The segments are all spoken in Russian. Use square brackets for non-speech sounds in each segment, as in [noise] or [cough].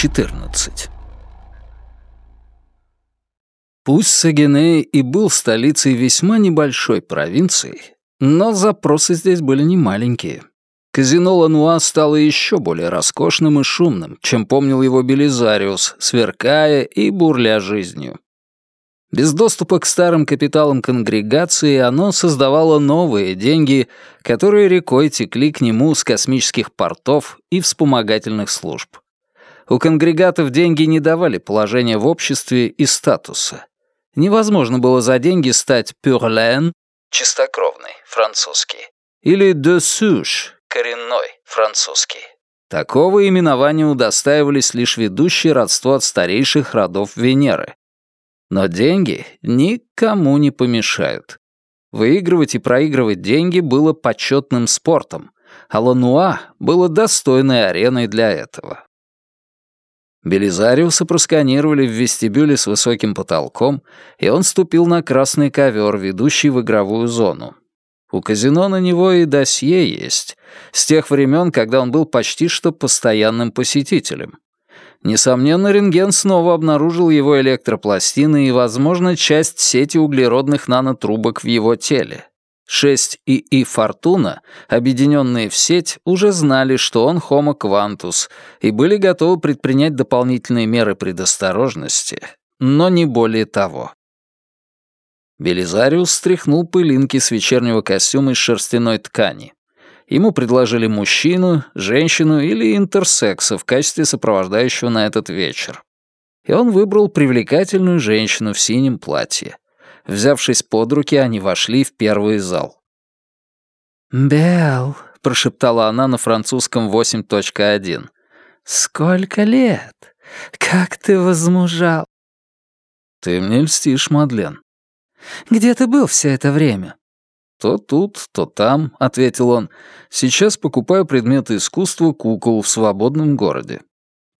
14. Пусть Сагиней и был столицей весьма небольшой провинции, но запросы здесь были немаленькие. Казино Лануа стало еще более роскошным и шумным, чем помнил его Белизариус, сверкая и бурля жизнью. Без доступа к старым капиталам конгрегации оно создавало новые деньги, которые рекой текли к нему с космических портов и вспомогательных служб. У конгрегатов деньги не давали положения в обществе и статуса. Невозможно было за деньги стать пюрлен, чистокровный, французский, или de souche, коренной, французский. Такого именования удостаивались лишь ведущие родство от старейших родов Венеры. Но деньги никому не помешают. Выигрывать и проигрывать деньги было почетным спортом, а Лануа было достойной ареной для этого. Белизариуса просканировали в вестибюле с высоким потолком, и он ступил на красный ковер, ведущий в игровую зону. У казино на него и досье есть, с тех времен, когда он был почти что постоянным посетителем. Несомненно, рентген снова обнаружил его электропластины и, возможно, часть сети углеродных нанотрубок в его теле. 6 ИИ «Фортуна», объединенные в сеть, уже знали, что он Homo Quantus, и были готовы предпринять дополнительные меры предосторожности, но не более того. Белизариус стряхнул пылинки с вечернего костюма из шерстяной ткани. Ему предложили мужчину, женщину или интерсекса в качестве сопровождающего на этот вечер. И он выбрал привлекательную женщину в синем платье. Взявшись под руки, они вошли в первый зал. «Белл», — прошептала она на французском 8.1. «Сколько лет? Как ты возмужал?» «Ты мне льстишь, Мадлен», где ты был все это время?» «То тут, то там», — ответил он. «Сейчас покупаю предметы искусства кукол в свободном городе».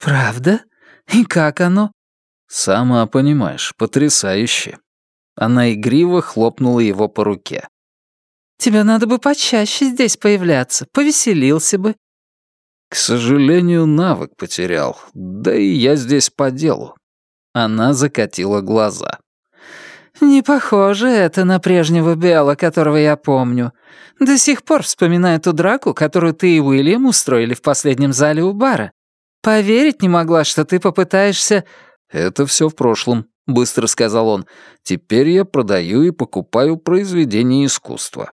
«Правда? И как оно?» «Сама понимаешь, потрясающе». Она игриво хлопнула его по руке. «Тебе надо бы почаще здесь появляться, повеселился бы». «К сожалению, навык потерял, да и я здесь по делу». Она закатила глаза. «Не похоже это на прежнего Белла, которого я помню. До сих пор вспоминаю ту драку, которую ты и Уильям устроили в последнем зале у бара. Поверить не могла, что ты попытаешься...» «Это все в прошлом», — быстро сказал он. «Теперь я продаю и покупаю произведения искусства».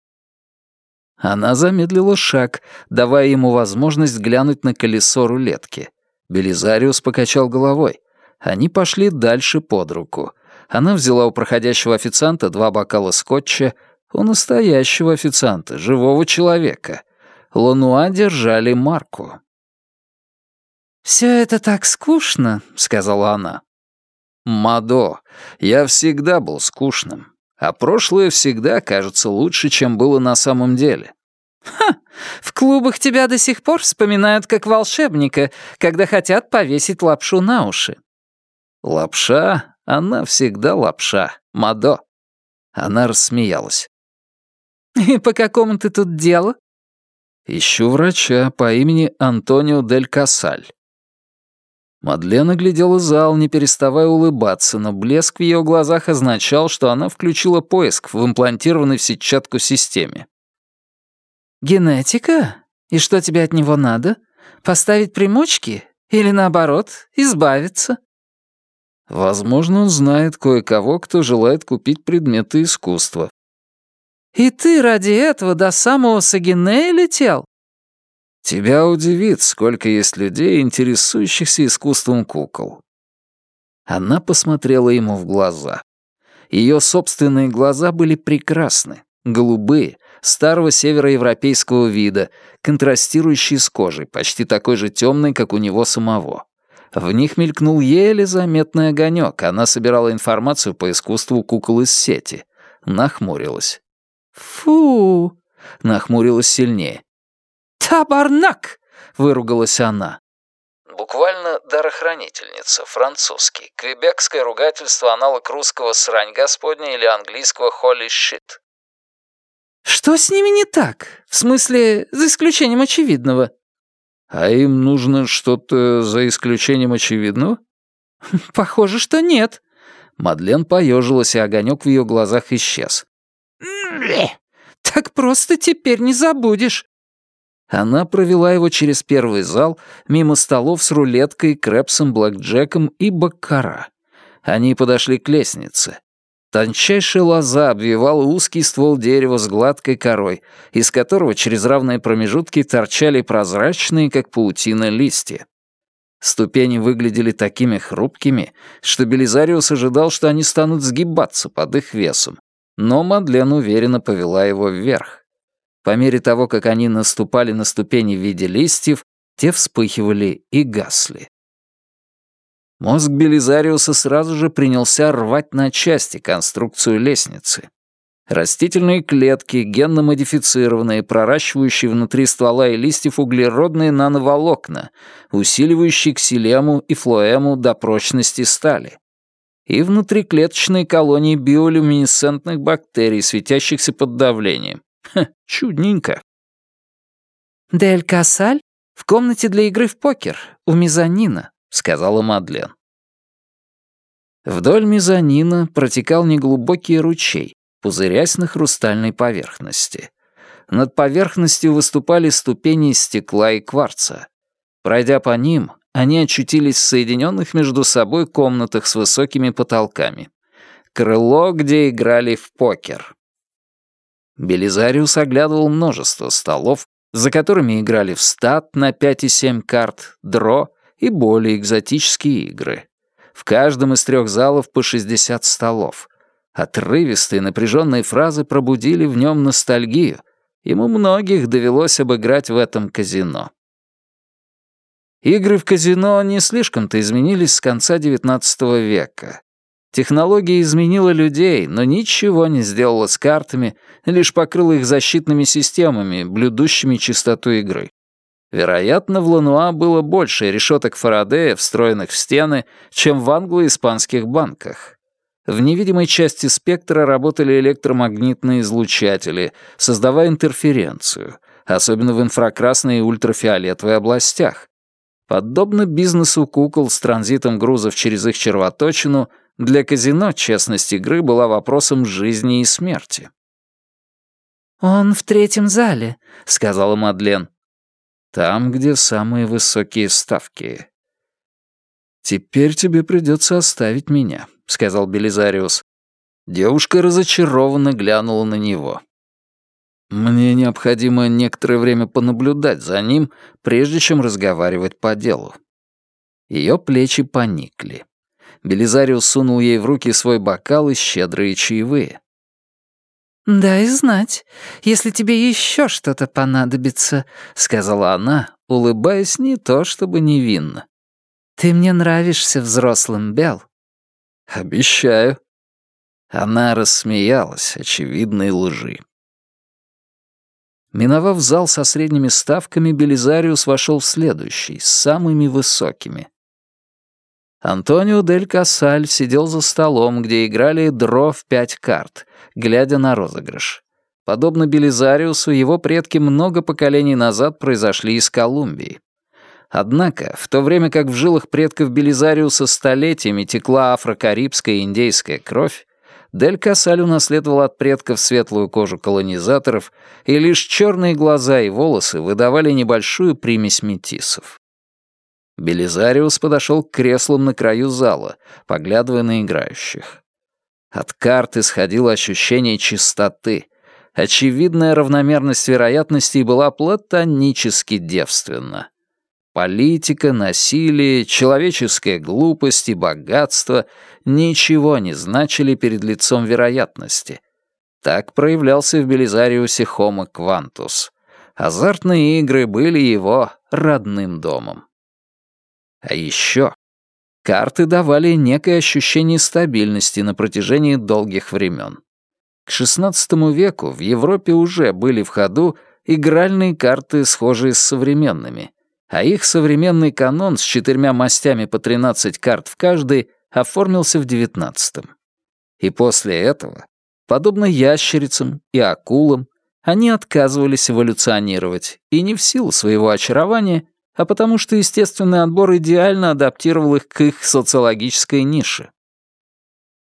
Она замедлила шаг, давая ему возможность глянуть на колесо рулетки. Белизариус покачал головой. Они пошли дальше под руку — она взяла у проходящего официанта два бокала скотча, у настоящего официанта, живого человека. Лануа держали марку. «Все это так скучно», — сказала она. «Мадо, я всегда был скучным, а прошлое всегда кажется лучше, чем было на самом деле». «Ха! В клубах тебя до сих пор вспоминают как волшебника, когда хотят повесить лапшу на уши». «Лапша она всегда лапша, Мадо». Она рассмеялась. [laughs] «И по какому ты тут делу?» «Ищу врача по имени Антонио Дель Касаль». Мадлена глядела зал, не переставая улыбаться, но блеск в ее глазах означал, что она включила поиск в имплантированной в сетчатку системе. «Генетика? И что тебе от него надо? Поставить примочки? Или наоборот, избавиться?» Возможно, он знает кое-кого, кто желает купить предметы искусства. «И ты ради этого до самого Сагинея летел?» Тебя удивит, сколько есть людей, интересующихся искусством кукол. Она посмотрела ему в глаза. Ее собственные глаза были прекрасны, голубые, старого североевропейского вида, контрастирующие с кожей, почти такой же темной, как у него самого. В них мелькнул еле заметный огонек. Она собирала информацию по искусству кукол из сети. Нахмурилась. «Фу!» — нахмурилась сильнее. «Табарнак!» — выругалась она. Буквально дарохранительница, французский. Квебекское ругательство, аналог русского «срань господня» или английского «holy shit». «Что с ними не так? В смысле, за исключением очевидного?» А им нужно что-то за исключением очевидного? [laughs] Похоже, что нет. Мадлен поежилась, и огонек в ее глазах исчез. Так просто теперь не забудешь. Она провела его через первый зал, мимо столов с рулеткой, крэпсом, блэкджеком и баккара. Они подошли к лестнице. Тончайшая лоза обвивала узкий ствол дерева с гладкой корой, из которого через равные промежутки торчали прозрачные, как паутина, листья. Ступени выглядели такими хрупкими, что Белизариус ожидал, что они станут сгибаться под их весом, но Мадлен уверенно повела его вверх. По мере того, как они наступали на ступени в виде листьев, те вспыхивали и гасли. Мозг Белизариуса сразу же принялся рвать на части конструкцию лестницы. Растительные клетки, генно-модифицированные, проращивающие внутри ствола и листьев углеродные нановолокна, усиливающие ксилему и флоему до прочности стали. И внутриклеточные колонии биолюминесцентных бактерий, светящихся под давлением. Ха, чудненько. «Дель Кассаль в комнате для игры в покер, у мезонина», — сказала Мадлен. Вдоль мезонина протекал неглубокий ручей, пузырясь на хрустальной поверхности. Над поверхностью выступали ступени из стекла и кварца. Пройдя по ним, они очутились в соединенных между собой комнатах с высокими потолками. Крыло, где играли в покер. Белизариус оглядывал множество столов, за которыми играли в стат на 5 и 7 карт, дро и более экзотические игры. В каждом из трех залов по 60 столов. Отрывистые напряженные фразы пробудили в нем ностальгию. Ему многих довелось обыграть в этом казино. Игры в казино не слишком-то изменились с конца XIX века. Технология изменила людей, но ничего не сделала с картами, лишь покрыла их защитными системами, блюдущими чистоту игры. Вероятно, в Лануа было больше решеток Фарадея, встроенных в стены, чем в англо-испанских банках. В невидимой части спектра работали электромагнитные излучатели, создавая интерференцию, особенно в инфракрасной и ультрафиолетовой областях. Подобно бизнесу кукол с транзитом грузов через их червоточину, для казино честность игры была вопросом жизни и смерти. «Он в третьем зале», — сказала Мадлен. Там, где самые высокие ставки. «Теперь тебе придется оставить меня», — сказал Белизариус. Девушка разочарованно глянула на него. «Мне необходимо некоторое время понаблюдать за ним, прежде чем разговаривать по делу». Ее плечи поникли. Белизариус сунул ей в руки свой бокал и щедрые чаевые. «Дай знать, если тебе еще что-то понадобится», — сказала она, улыбаясь не то чтобы невинно. «Ты мне нравишься взрослым, Бел». «Обещаю». Она рассмеялась очевидной лжи. Миновав зал со средними ставками, Белизариус вошел в следующий, с самыми высокими. Антонио Дель Кассаль сидел за столом, где играли дро в пять карт, глядя на розыгрыш. Подобно Белизариусу, его предки много поколений назад произошли из Колумбии. Однако, в то время как в жилах предков Белизариуса столетиями текла афрокарибская и индейская кровь, Дель Кассаль унаследовал от предков светлую кожу колонизаторов, и лишь черные глаза и волосы выдавали небольшую примесь метисов. Белизариус подошел к креслам на краю зала, поглядывая на играющих. От карт исходило ощущение чистоты. Очевидная равномерность вероятностей была платонически девственна. Политика, насилие, человеческая глупость и богатство ничего не значили перед лицом вероятности. Так проявлялся в Белизариусе Homo Quantus. Азартные игры были его родным домом. А еще карты давали некое ощущение стабильности на протяжении долгих времен. К XVI веку в Европе уже были в ходу игральные карты, схожие с современными, а их современный канон с четырьмя мастями по 13 карт в каждой оформился в XIX. И после этого, подобно ящерицам и акулам, они отказывались эволюционировать и не в силу своего очарования а потому что естественный отбор идеально адаптировал их к их социологической нише.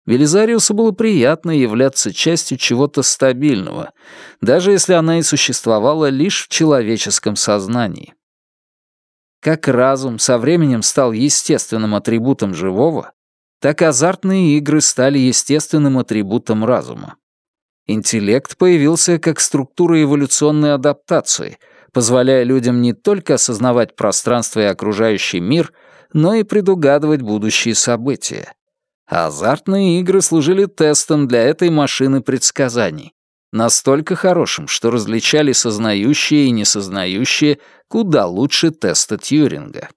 Велизариусу было приятно являться частью чего-то стабильного, даже если она и существовала лишь в человеческом сознании. Как разум со временем стал естественным атрибутом живого, так азартные игры стали естественным атрибутом разума. Интеллект появился как структура эволюционной адаптации, позволяя людям не только осознавать пространство и окружающий мир, но и предугадывать будущие события. Азартные игры служили тестом для этой машины предсказаний. Настолько хорошим, что различали сознающие и несознающие куда лучше теста Тьюринга.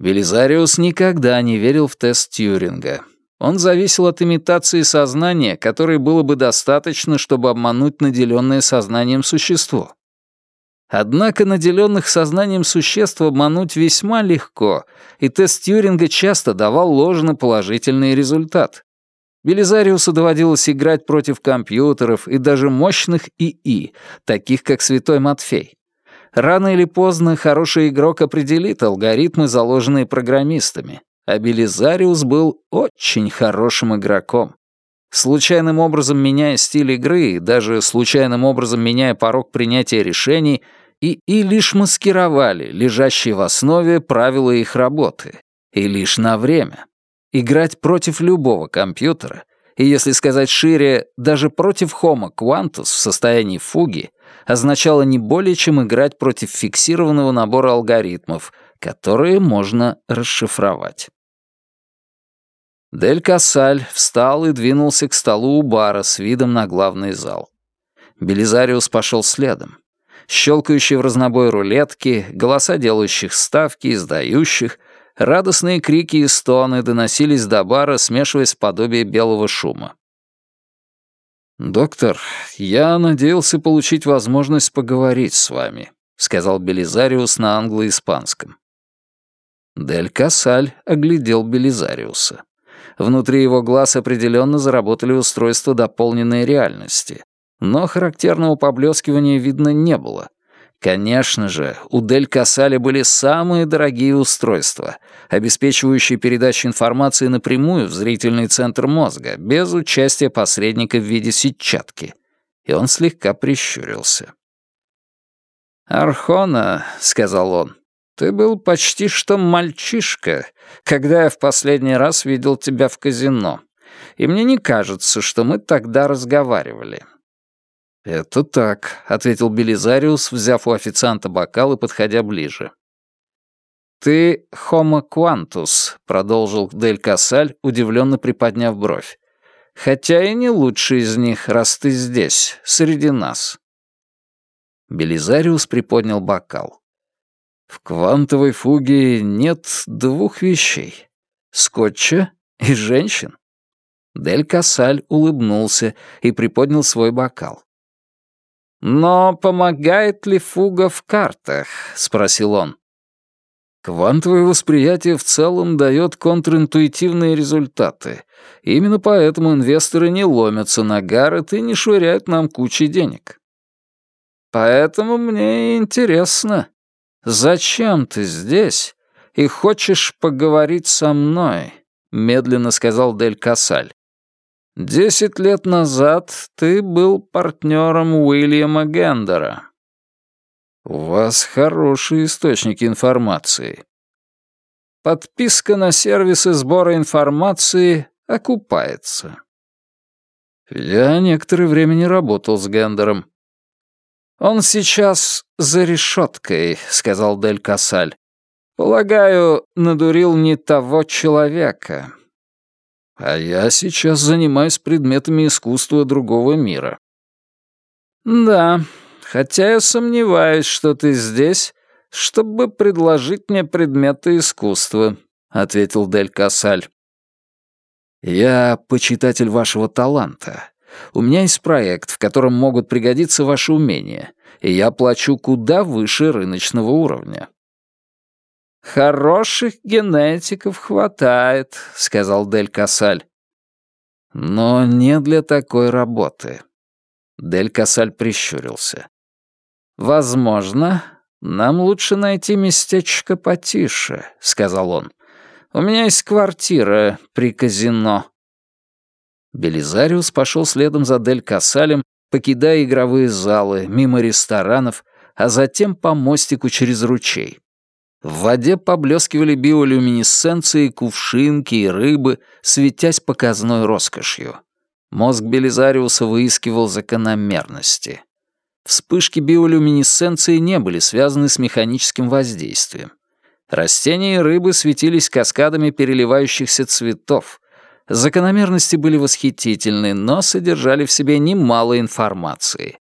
Велизариус никогда не верил в тест Тьюринга. Он зависел от имитации сознания, которой было бы достаточно, чтобы обмануть наделенное сознанием существо. Однако наделенных сознанием существ обмануть весьма легко, и тест Тьюринга часто давал ложно положительный результат. Белизариусу доводилось играть против компьютеров и даже мощных ИИ, таких как Святой Матфей. Рано или поздно хороший игрок определит алгоритмы, заложенные программистами а Белизариус был очень хорошим игроком. Случайным образом меняя стиль игры даже случайным образом меняя порог принятия решений, и, лишь маскировали лежащие в основе правила их работы. И лишь на время. Играть против любого компьютера, и если сказать шире, даже против Homo Quantus в состоянии фуги, означало не более чем играть против фиксированного набора алгоритмов, которые можно расшифровать. Дель Кассаль встал и двинулся к столу у бара с видом на главный зал. Белизариус пошел следом. Щелкающие в разнобой рулетки, голоса делающих ставки и сдающих, радостные крики и стоны доносились до бара, смешиваясь в подобие белого шума. «Доктор, я надеялся получить возможность поговорить с вами», — сказал Белизариус на англо-испанском. Дель Кассаль оглядел Белизариуса. Внутри его глаз определенно заработали устройства дополненной реальности. Но характерного поблескивания видно не было. Конечно же, у Дель Кассаля были самые дорогие устройства, обеспечивающие передачу информации напрямую в зрительный центр мозга, без участия посредника в виде сетчатки. И он слегка прищурился. «Архона», — сказал он, ты был почти что мальчишка, когда я в последний раз видел тебя в казино. И мне не кажется, что мы тогда разговаривали». «Это так», — ответил Белизариус, взяв у официанта бокал и подходя ближе. «Ты homo quantus», — продолжил Дель Кассаль, удивленно приподняв бровь. «Хотя и не лучший из них, раз ты здесь, среди нас». Белизариус приподнял бокал. В квантовой фуге нет двух вещей — скотча и женщин. Дель Кассаль улыбнулся и приподнял свой бокал. «Но помогает ли фуга в картах?» — спросил он. Квантовое восприятие в целом дает контринтуитивные результаты. Именно поэтому инвесторы не ломятся на Гаррет и не швыряют нам кучи денег. Поэтому мне интересно, «Зачем ты здесь и хочешь поговорить со мной?» — медленно сказал Дель Кассаль. «Десять лет назад ты был партнером Уильяма Гендера». «У вас хорошие источники информации». «Подписка на сервисы сбора информации окупается». «Я некоторое время не работал с Гендером. «Он сейчас за решеткой», — сказал Дель Кассаль. «Полагаю, надурил не того человека». «А я сейчас занимаюсь предметами искусства другого мира». «Да, хотя я сомневаюсь, что ты здесь, чтобы предложить мне предметы искусства», — ответил Дель Кассаль. «Я почитатель вашего таланта. У меня есть проект, в котором могут пригодиться ваши умения, и я плачу куда выше рыночного уровня». «Хороших генетиков хватает», — сказал Дель Кассаль. «Но не для такой работы». Дель Кассаль прищурился. «Возможно, «Нам лучше найти местечко потише», — сказал он. «У меня есть квартира при казино». Белизариус пошел следом за Дель Кассалем, покидая игровые залы, мимо ресторанов, а затем по мостику через ручей. В воде поблескивали биолюминесценции, кувшинки и рыбы, светясь показной роскошью. Мозг Белизариуса выискивал закономерности. Вспышки биолюминесценции не были связаны с механическим воздействием. Растения и рыбы светились каскадами переливающихся цветов. Закономерности были восхитительны, но содержали в себе немало информации.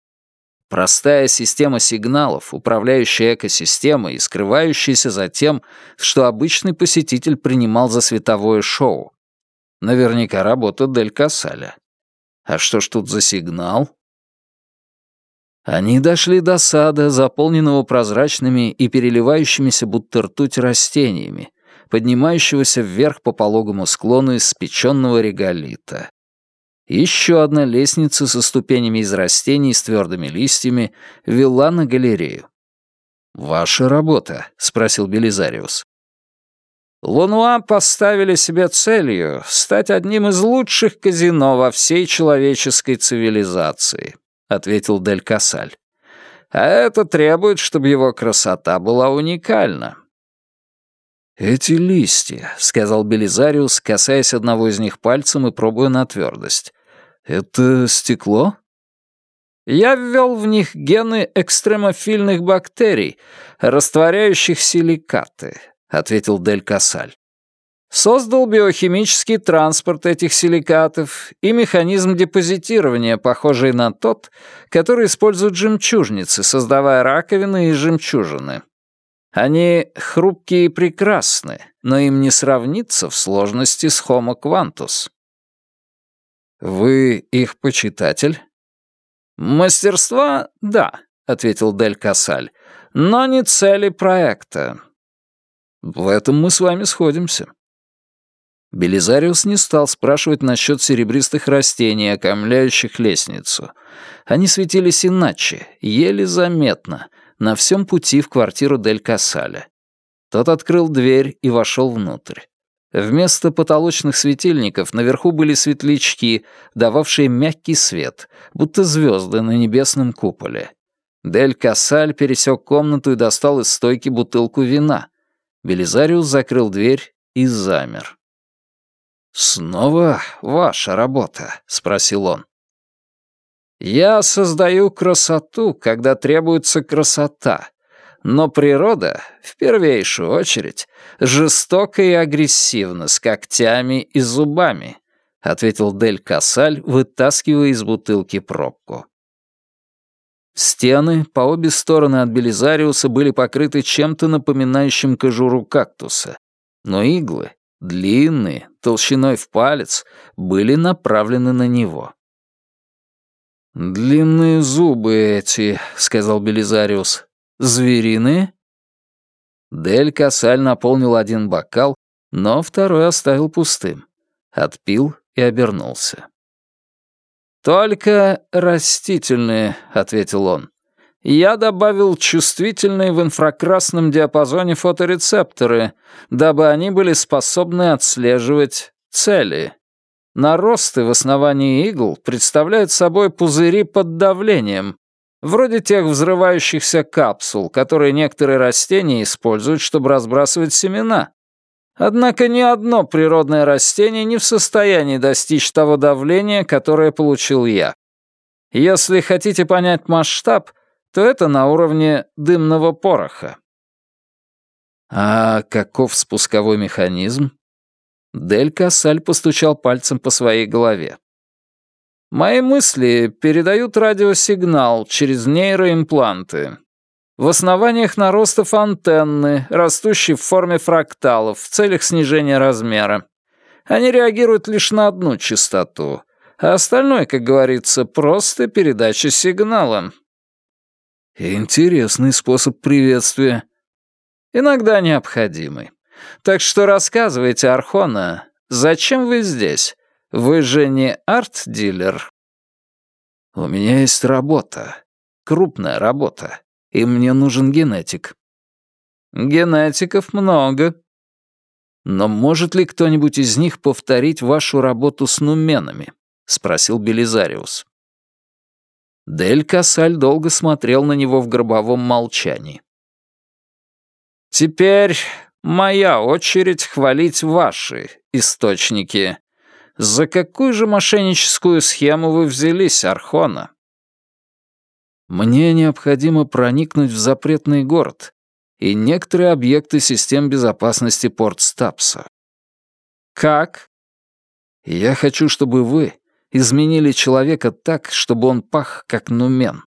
Простая система сигналов, управляющая экосистемой и скрывающаяся за тем, что обычный посетитель принимал за световое шоу. Наверняка работа Дель Кассаля. А что ж тут за сигнал? Они дошли до сада, заполненного прозрачными и переливающимися будто ртуть растениями, поднимающегося вверх по пологому склону из спеченного реголита. Еще одна лестница со ступенями из растений с твердыми листьями вела на галерею. «Ваша работа?» — спросил Белизариус. Лунуа поставили себе целью стать одним из лучших казино во всей человеческой цивилизации. — ответил Дель Касаль. «А это требует, чтобы его красота была уникальна». «Эти листья», — сказал Белизариус, касаясь одного из них пальцем и пробуя на твердость. «Это стекло?» «Я ввел в них гены экстремофильных бактерий, растворяющих силикаты», — ответил Дель Касаль создал биохимический транспорт этих силикатов и механизм депозитирования, похожий на тот, который используют жемчужницы, создавая раковины и жемчужины. Они хрупкие и прекрасны, но им не сравнится в сложности с Homo quantus. «Вы их почитатель?» «Мастерства — да», — ответил Дель Кассаль, — «но не цели проекта». «В этом мы с вами сходимся. Белизариус не стал спрашивать насчет серебристых растений, окомляющих лестницу. Они светились иначе, еле заметно, на всем пути в квартиру Дель Кассаля. Тот открыл дверь и вошел внутрь. Вместо потолочных светильников наверху были светлячки, дававшие мягкий свет, будто звезды на небесном куполе. Дель Кассаль пересек комнату и достал из стойки бутылку вина. Белизариус закрыл дверь и замер. «Снова ваша работа?» — спросил он. «Я создаю красоту, когда требуется красота, но природа, в первейшую очередь, жестока и агрессивна, с когтями и зубами», — ответил Дель Кассаль, вытаскивая из бутылки пробку. Стены по обе стороны от Белизариуса были покрыты чем-то напоминающим кожуру кактуса, но иглы длинные, толщиной в палец, были направлены на него. «Длинные зубы эти», — сказал Белизариус. «Звериные?» Дель Кассаль наполнил один бокал, но второй оставил пустым. Отпил и обернулся. «Только растительные», — ответил он. Я добавил чувствительные в инфракрасном диапазоне фоторецепторы, дабы они были способны отслеживать цели. Наросты в основании игл представляют собой пузыри под давлением, вроде тех взрывающихся капсул, которые некоторые растения используют, чтобы разбрасывать семена. Однако ни одно природное растение не в состоянии достичь того давления, которое получил я. Если хотите понять масштаб, то это на уровне дымного пороха. А каков спусковой механизм? Дель Кассаль постучал пальцем по своей голове. Мои мысли передают радиосигнал через нейроимпланты. В основаниях наростов антенны, растущие в форме фракталов в целях снижения размера. Они реагируют лишь на одну частоту, а остальное, как говорится, просто передача сигнала. Интересный способ приветствия. Иногда необходимый. Так что рассказывайте, Архона, зачем вы здесь? Вы же не арт-дилер? У меня есть работа. Крупная работа. и мне нужен генетик». «Генетиков много». «Но может ли кто-нибудь из них повторить вашу работу с нуменами?» — спросил Белизариус. Дель Кассаль долго смотрел на него в гробовом молчании. «Теперь моя очередь хвалить ваши источники. За какую же мошенническую схему вы взялись, Архона?» «Мне необходимо проникнуть в запретный город и некоторые объекты систем безопасности Порт Стапса». «Как?» «Я хочу, чтобы вы изменили человека так, чтобы он пах, как нумен.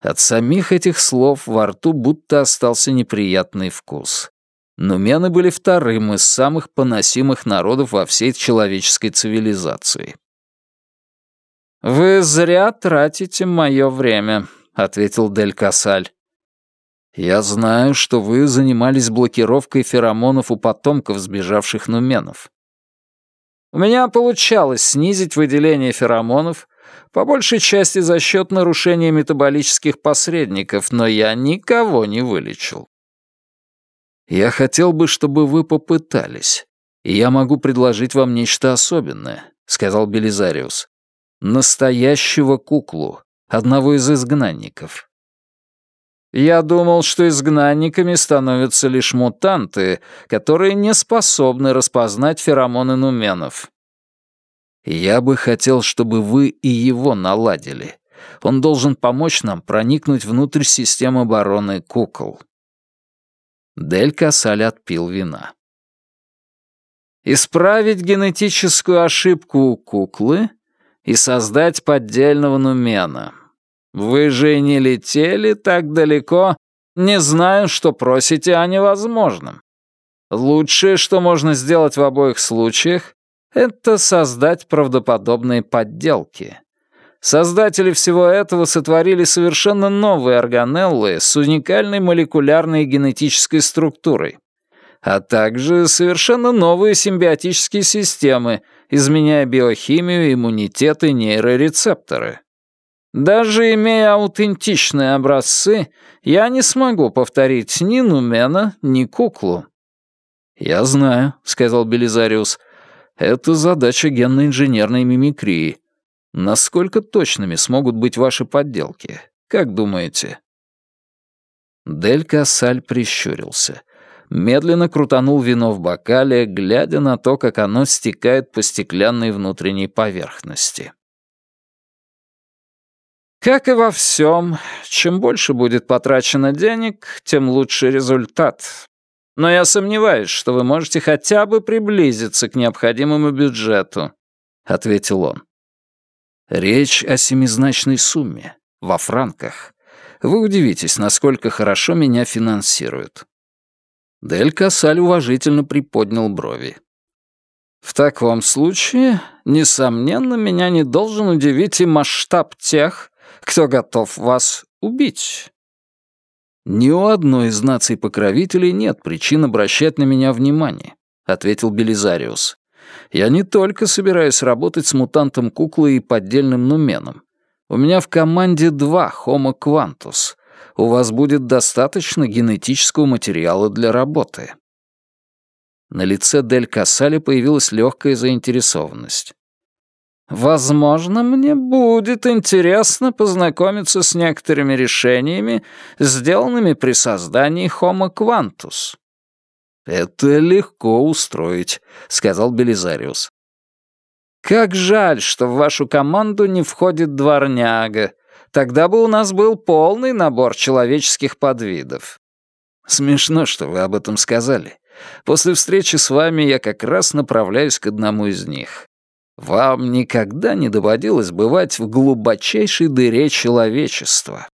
От самих этих слов во рту будто остался неприятный вкус. Нумены были вторым из самых поносимых народов во всей человеческой цивилизации. «Вы зря тратите мое время», — ответил Дель Касаль. «Я знаю, что вы занимались блокировкой феромонов у потомков сбежавших нуменов. У меня получалось снизить выделение феромонов, по большей части за счет нарушения метаболических посредников, но я никого не вылечил. Я хотел бы, чтобы вы попытались, и я могу предложить вам нечто особенное, сказал Белизариус. Настоящего куклу, одного из изгнанников. Я думал, что изгнанниками становятся лишь мутанты, которые не способны распознать феромоны нуменов. Я бы хотел, чтобы вы и его наладили. Он должен помочь нам проникнуть внутрь системы обороны кукол. Дель Кассаль отпил вина. Исправить генетическую ошибку у куклы и создать поддельного нумена. Вы же не летели так далеко, не знаю, что просите о невозможном. Лучшее, что можно сделать в обоих случаях, это создать правдоподобные подделки. Создатели всего этого сотворили совершенно новые органеллы с уникальной молекулярной генетической структурой, а также совершенно новые симбиотические системы, изменяя биохимию, иммунитет и нейрорецепторы. Даже имея аутентичные образцы, я не смогу повторить ни Нумена, ни куклу». «Я знаю», — сказал Белизариус. «Это задача генно-инженерной мимикрии. Насколько точными смогут быть ваши подделки? Как думаете?» Дель Кассаль прищурился. Медленно крутанул вино в бокале, глядя на то, как оно стекает по стеклянной внутренней поверхности. Как и во всем, чем больше будет потрачено денег, тем лучше результат. Но я сомневаюсь, что вы можете хотя бы приблизиться к необходимому бюджету», — ответил он. «Речь о семизначной сумме, во франках. Вы удивитесь, насколько хорошо меня финансируют». Дель Кассаль уважительно приподнял брови. «В таком случае, несомненно, меня не должен удивить и масштаб тех, кто готов вас убить?» «Ни у одной из наций-покровителей нет причин обращать на меня внимание», — ответил Белизариус. «Я не только собираюсь работать с мутантом-куклой и поддельным нуменом. У меня в команде два Homo Quantus. У вас будет достаточно генетического материала для работы». На лице Дель Кассали появилась легкая заинтересованность. Возможно, мне будет интересно познакомиться с некоторыми решениями, сделанными при создании Homo Quantus». «Это легко устроить», — сказал Белизариус. «Как жаль, что в вашу команду не входит дворняга. Тогда бы у нас был полный набор человеческих подвидов». «Смешно, что вы об этом сказали. После встречи с вами я как раз направляюсь к одному из них. Вам никогда не доводилось бывать в глубочайшей дыре человечества.